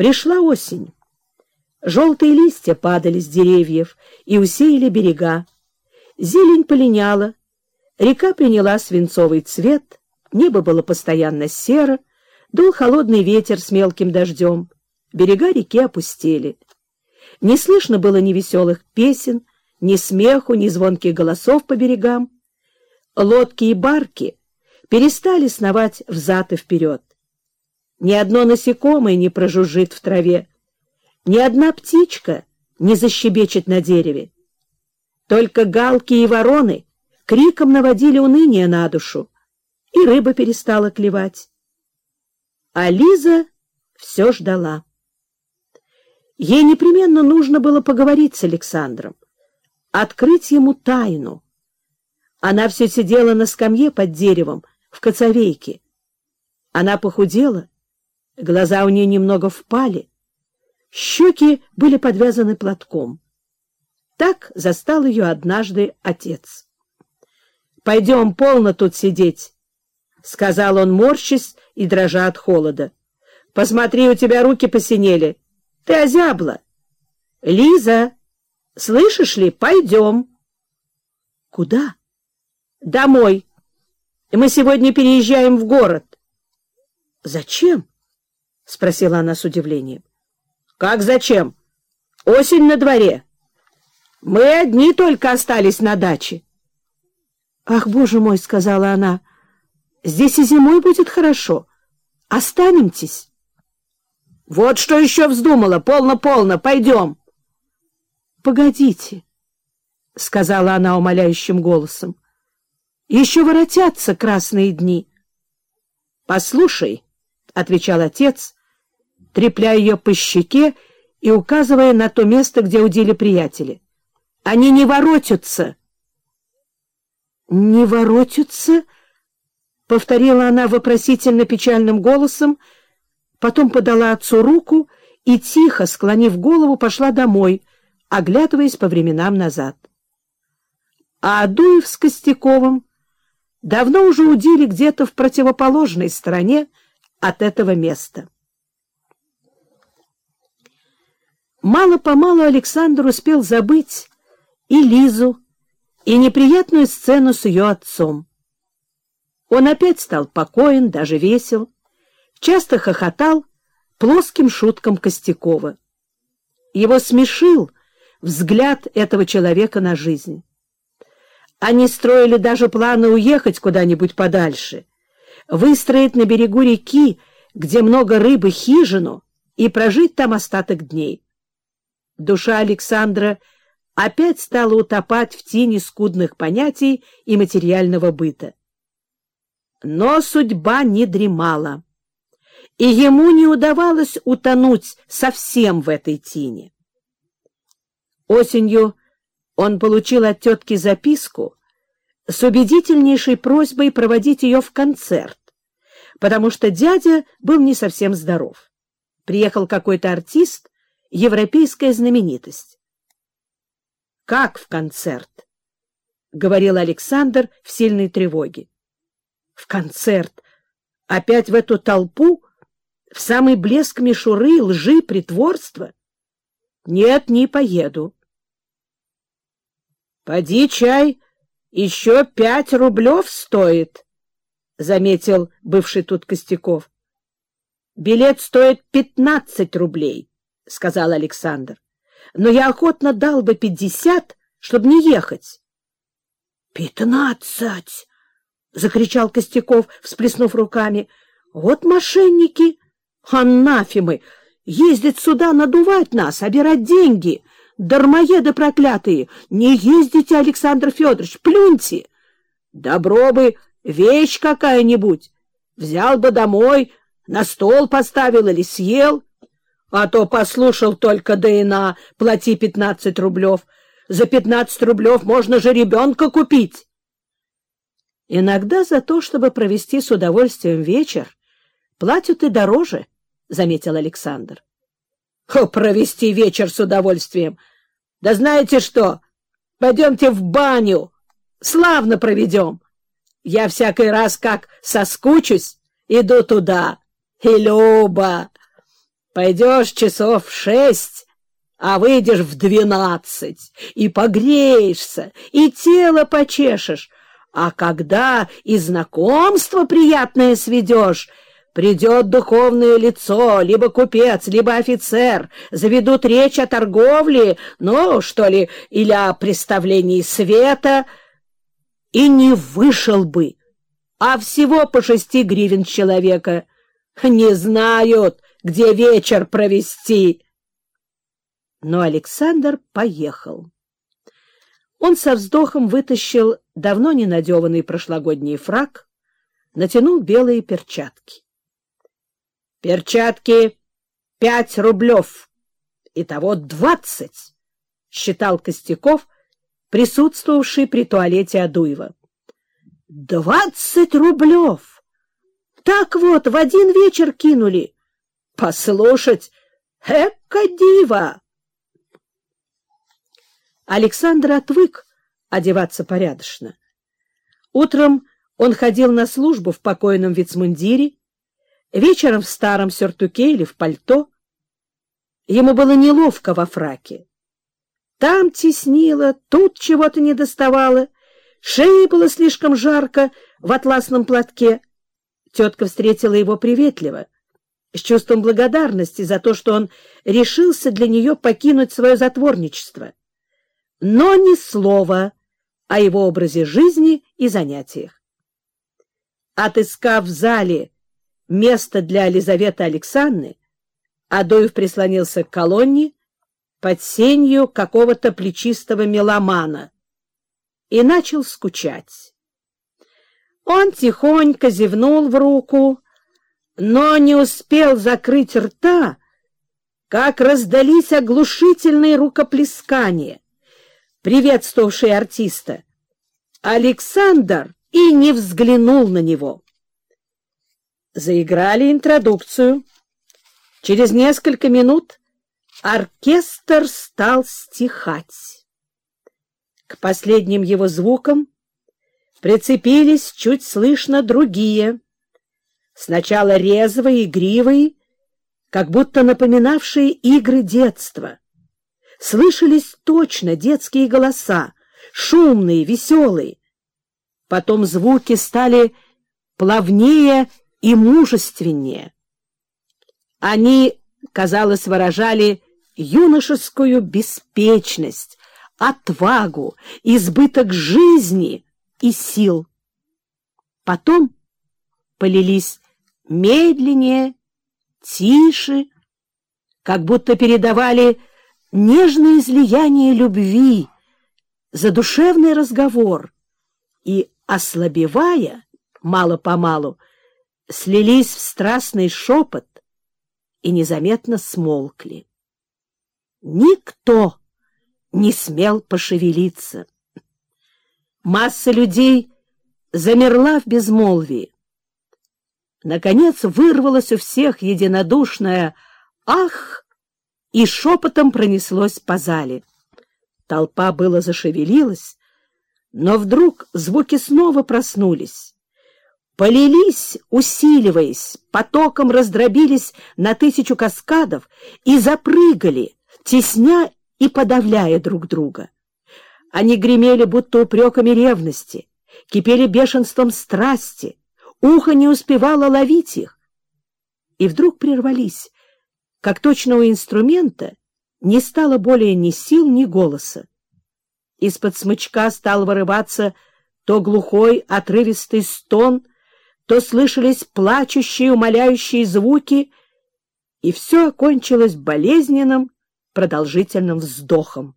Пришла осень. Желтые листья падали с деревьев и усеяли берега. Зелень полиняла, река приняла свинцовый цвет, небо было постоянно серо, дул холодный ветер с мелким дождем, берега реки опустели. Не слышно было ни веселых песен, ни смеху, ни звонких голосов по берегам. Лодки и барки перестали сновать взад и вперед. Ни одно насекомое не прожужжит в траве, ни одна птичка не защебечет на дереве. Только галки и вороны криком наводили уныние на душу, и рыба перестала клевать. А Лиза все ждала. Ей непременно нужно было поговорить с Александром, открыть ему тайну. Она все сидела на скамье под деревом в коцовейке. Она похудела, Глаза у нее немного впали, щеки были подвязаны платком. Так застал ее однажды отец. — Пойдем полно тут сидеть, — сказал он, морщись и дрожа от холода. — Посмотри, у тебя руки посинели. Ты озябла. — Лиза, слышишь ли, пойдем. — Куда? — Домой. Мы сегодня переезжаем в город. — Зачем? — спросила она с удивлением. — Как зачем? Осень на дворе. Мы одни только остались на даче. — Ах, боже мой, — сказала она, — здесь и зимой будет хорошо. Останемтесь. — Вот что еще вздумала. Полно-полно. Пойдем. — Погодите, — сказала она умоляющим голосом. — Еще воротятся красные дни. — Послушай, — отвечал отец, — трепляя ее по щеке и указывая на то место, где удили приятели. «Они не воротятся!» «Не воротятся?» — повторила она вопросительно печальным голосом, потом подала отцу руку и, тихо склонив голову, пошла домой, оглядываясь по временам назад. А Адуев с Костяковым давно уже удили где-то в противоположной стороне от этого места. Мало-помалу Александр успел забыть и Лизу, и неприятную сцену с ее отцом. Он опять стал покоен, даже весел, часто хохотал плоским шуткам Костякова. Его смешил взгляд этого человека на жизнь. Они строили даже планы уехать куда-нибудь подальше, выстроить на берегу реки, где много рыбы, хижину и прожить там остаток дней. Душа Александра опять стала утопать в тени скудных понятий и материального быта. Но судьба не дремала, и ему не удавалось утонуть совсем в этой тени. Осенью он получил от тетки записку с убедительнейшей просьбой проводить ее в концерт, потому что дядя был не совсем здоров. Приехал какой-то артист, европейская знаменитость. «Как в концерт?» — говорил Александр в сильной тревоге. «В концерт? Опять в эту толпу? В самый блеск мишуры, лжи, притворства? Нет, не поеду». «Поди, чай, еще пять рублев стоит», — заметил бывший тут Костяков. «Билет стоит пятнадцать рублей». — сказал Александр. — Но я охотно дал бы пятьдесят, чтобы не ехать. — Пятнадцать! — закричал Костяков, всплеснув руками. — Вот мошенники! Анафимы! Ездят сюда надувать нас, обирать деньги! Дармоеды проклятые! Не ездите, Александр Федорович, плюньте! Добро бы вещь какая-нибудь! Взял бы домой, на стол поставил или съел — а то послушал только Дейна, плати пятнадцать рублев. За пятнадцать рублев можно же ребенка купить. Иногда за то, чтобы провести с удовольствием вечер, платят и дороже, — заметил Александр. О, провести вечер с удовольствием! Да знаете что? Пойдемте в баню, славно проведем. Я всякий раз, как соскучусь, иду туда. И Люба... Пойдешь часов в шесть, а выйдешь в двенадцать, и погреешься, и тело почешешь. А когда и знакомство приятное сведешь, придет духовное лицо, либо купец, либо офицер, заведут речь о торговле, ну, что ли, или о представлении света, и не вышел бы, а всего по шести гривен человека. Не знают, где вечер провести. Но Александр поехал. Он со вздохом вытащил давно не надеванный прошлогодний фраг, натянул белые перчатки. — Перчатки пять рублев, итого двадцать, — считал Костяков, присутствовавший при туалете Адуева. — Двадцать рублев! Так вот, в один вечер кинули. Послушать, эка дива! Александр отвык одеваться порядочно. Утром он ходил на службу в покойном вицмундире, вечером в старом сюртуке или в пальто. Ему было неловко во фраке. Там теснило, тут чего-то не доставало, шее было слишком жарко в атласном платке. Тетка встретила его приветливо, с чувством благодарности за то, что он решился для нее покинуть свое затворничество но ни слова о его образе жизни и занятиях. Отыскав в зале место для Елизаветы Александры, Адоев прислонился к колонне под сенью какого-то плечистого меломана и начал скучать. Он тихонько зевнул в руку, но не успел закрыть рта, как раздались оглушительные рукоплескания приветствовавший артиста, Александр и не взглянул на него. Заиграли интродукцию. Через несколько минут оркестр стал стихать. К последним его звукам прицепились чуть слышно другие, сначала резвые, игривые, как будто напоминавшие игры детства слышались точно детские голоса, шумные, веселые. Потом звуки стали плавнее и мужественнее. Они, казалось, выражали юношескую беспечность, отвагу, избыток жизни и сил. Потом полились медленнее, тише, как будто передавали нежное излияние любви, задушевный разговор и, ослабевая мало-помалу, слились в страстный шепот и незаметно смолкли. Никто не смел пошевелиться. Масса людей замерла в безмолвии. Наконец вырвалось у всех единодушное «Ах!» и шепотом пронеслось по зале. Толпа было зашевелилась, но вдруг звуки снова проснулись. Полились, усиливаясь, потоком раздробились на тысячу каскадов и запрыгали, тесня и подавляя друг друга. Они гремели, будто упреками ревности, кипели бешенством страсти, ухо не успевало ловить их. И вдруг прервались, как точно у инструмента не стало более ни сил, ни голоса. Из-под смычка стал вырываться то глухой, отрывистый стон, то слышались плачущие, умоляющие звуки, и все окончилось болезненным, продолжительным вздохом.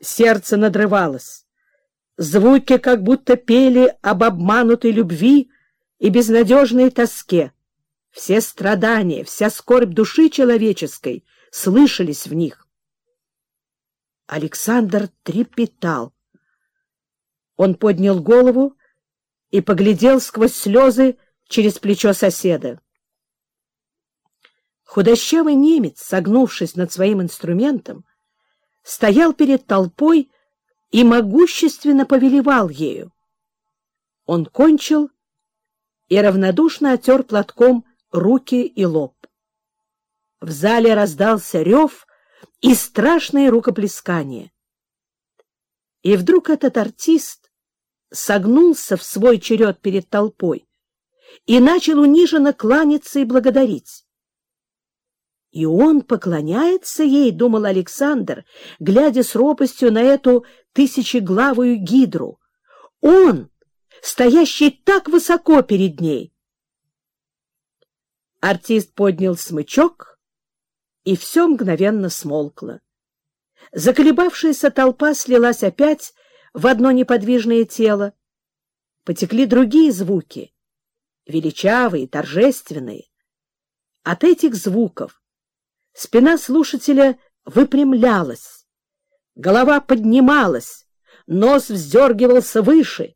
Сердце надрывалось. Звуки как будто пели об обманутой любви и безнадежной тоске. Все страдания, вся скорбь души человеческой слышались в них. Александр трепетал. Он поднял голову и поглядел сквозь слезы через плечо соседа. Худощавый немец, согнувшись над своим инструментом, стоял перед толпой и могущественно повелевал ею. Он кончил и равнодушно отер платком руки и лоб. В зале раздался рев и страшное рукоплескание. И вдруг этот артист согнулся в свой черед перед толпой и начал униженно кланяться и благодарить. И он поклоняется ей, — думал Александр, глядя с ропостью на эту тысячеглавую гидру. Он, стоящий так высоко перед ней. Артист поднял смычок, и все мгновенно смолкло. Заколебавшаяся толпа слилась опять в одно неподвижное тело. Потекли другие звуки, величавые, торжественные. От этих звуков Спина слушателя выпрямлялась, голова поднималась, нос вздергивался выше.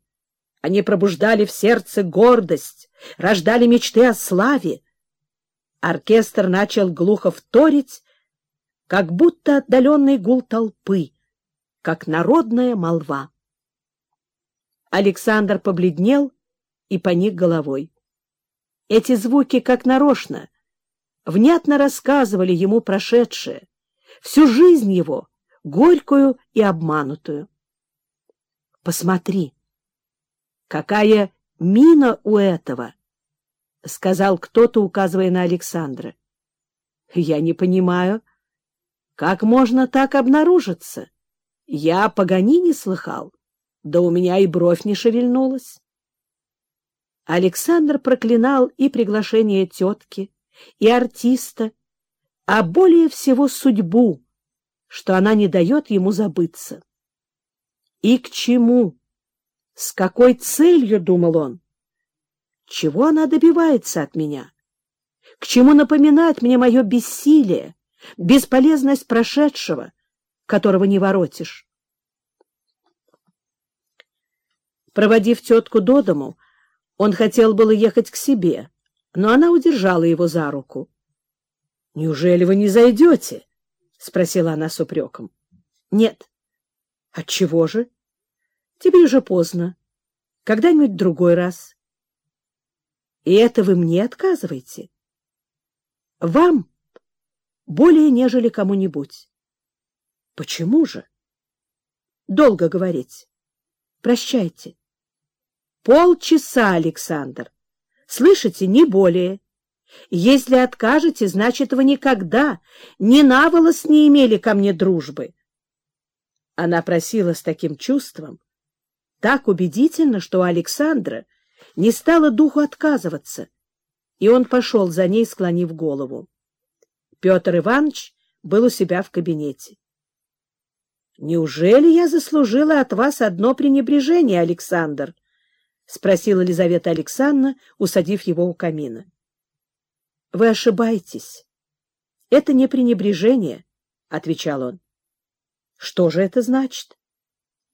Они пробуждали в сердце гордость, рождали мечты о славе. Оркестр начал глухо вторить, как будто отдаленный гул толпы, как народная молва. Александр побледнел и поник головой. Эти звуки, как нарочно, внятно рассказывали ему прошедшее, всю жизнь его, горькую и обманутую. «Посмотри, какая мина у этого!» — сказал кто-то, указывая на Александра. «Я не понимаю, как можно так обнаружиться? Я о не слыхал, да у меня и бровь не шевельнулась». Александр проклинал и приглашение тетки, и артиста, а более всего судьбу, что она не дает ему забыться. И к чему? С какой целью, думал он? Чего она добивается от меня? К чему напоминает мне мое бессилие, бесполезность прошедшего, которого не воротишь? Проводив тетку до дому, он хотел было ехать к себе, но она удержала его за руку. — Неужели вы не зайдете? — спросила она с упреком. — Нет. — Отчего же? — Теперь уже поздно. Когда-нибудь другой раз. — И это вы мне отказываете? — Вам более, нежели кому-нибудь. — Почему же? — Долго говорить. Прощайте. — Полчаса, Александр. Слышите, не более. Если откажете, значит, вы никогда ни на волос не имели ко мне дружбы. Она просила с таким чувством, так убедительно, что у Александра не стало духу отказываться, и он пошел за ней, склонив голову. Петр Иванович был у себя в кабинете. — Неужели я заслужила от вас одно пренебрежение, Александр? — спросила Елизавета Александровна, усадив его у камина. — Вы ошибаетесь. — Это не пренебрежение, — отвечал он. — Что же это значит?